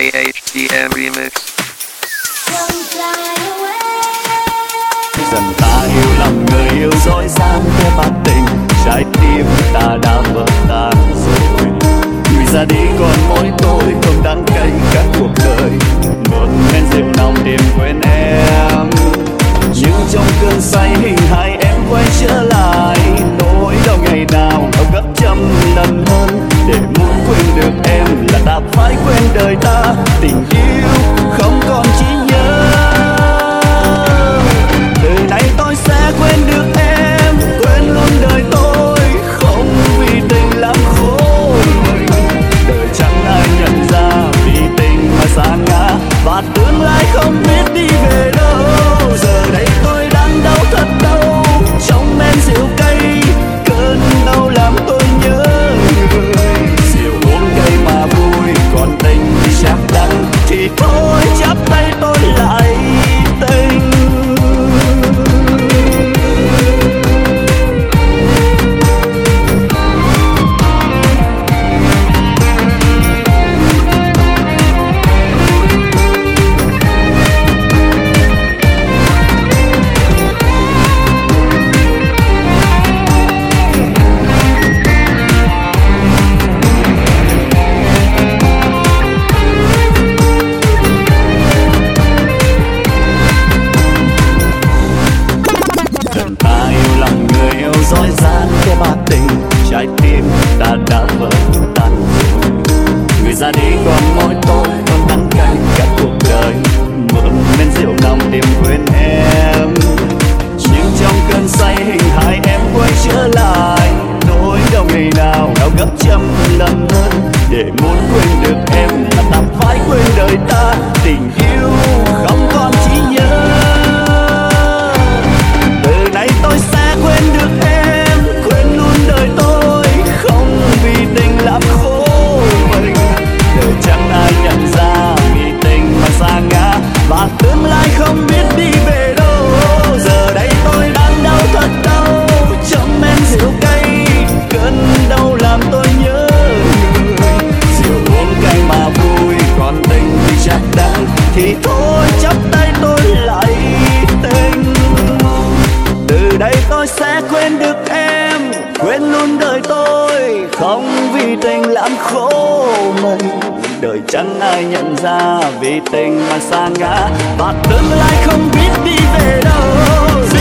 DJ Remix. dần ta yêu lầm, người yêu dối gian theo bản tình. Trái tim ta đã vỡ tan rồi. Người ra đi còn mỗi tôi không đáng cay cả cuộc đời. Một men rượu nồng tìm quên em. Nhưng trong cơn say hình hài em quay trở lại. Nỗi đau ngày nào, đau gấp trăm lần hơn. Để muốn quên được em là ta phải quên đời ta tình yêu ta yêu lòng người yêu dối gian cái bạc tình trái tim ta đã vỡ tan rồi. Người ra đi còn mỗi sẽ quên được em, quên luôn đời tôi. Không vì tình lãng khổ mình đời chẳng ai nhận ra. Vì tình mà xa ngã, và tương lai không biết đi về đâu.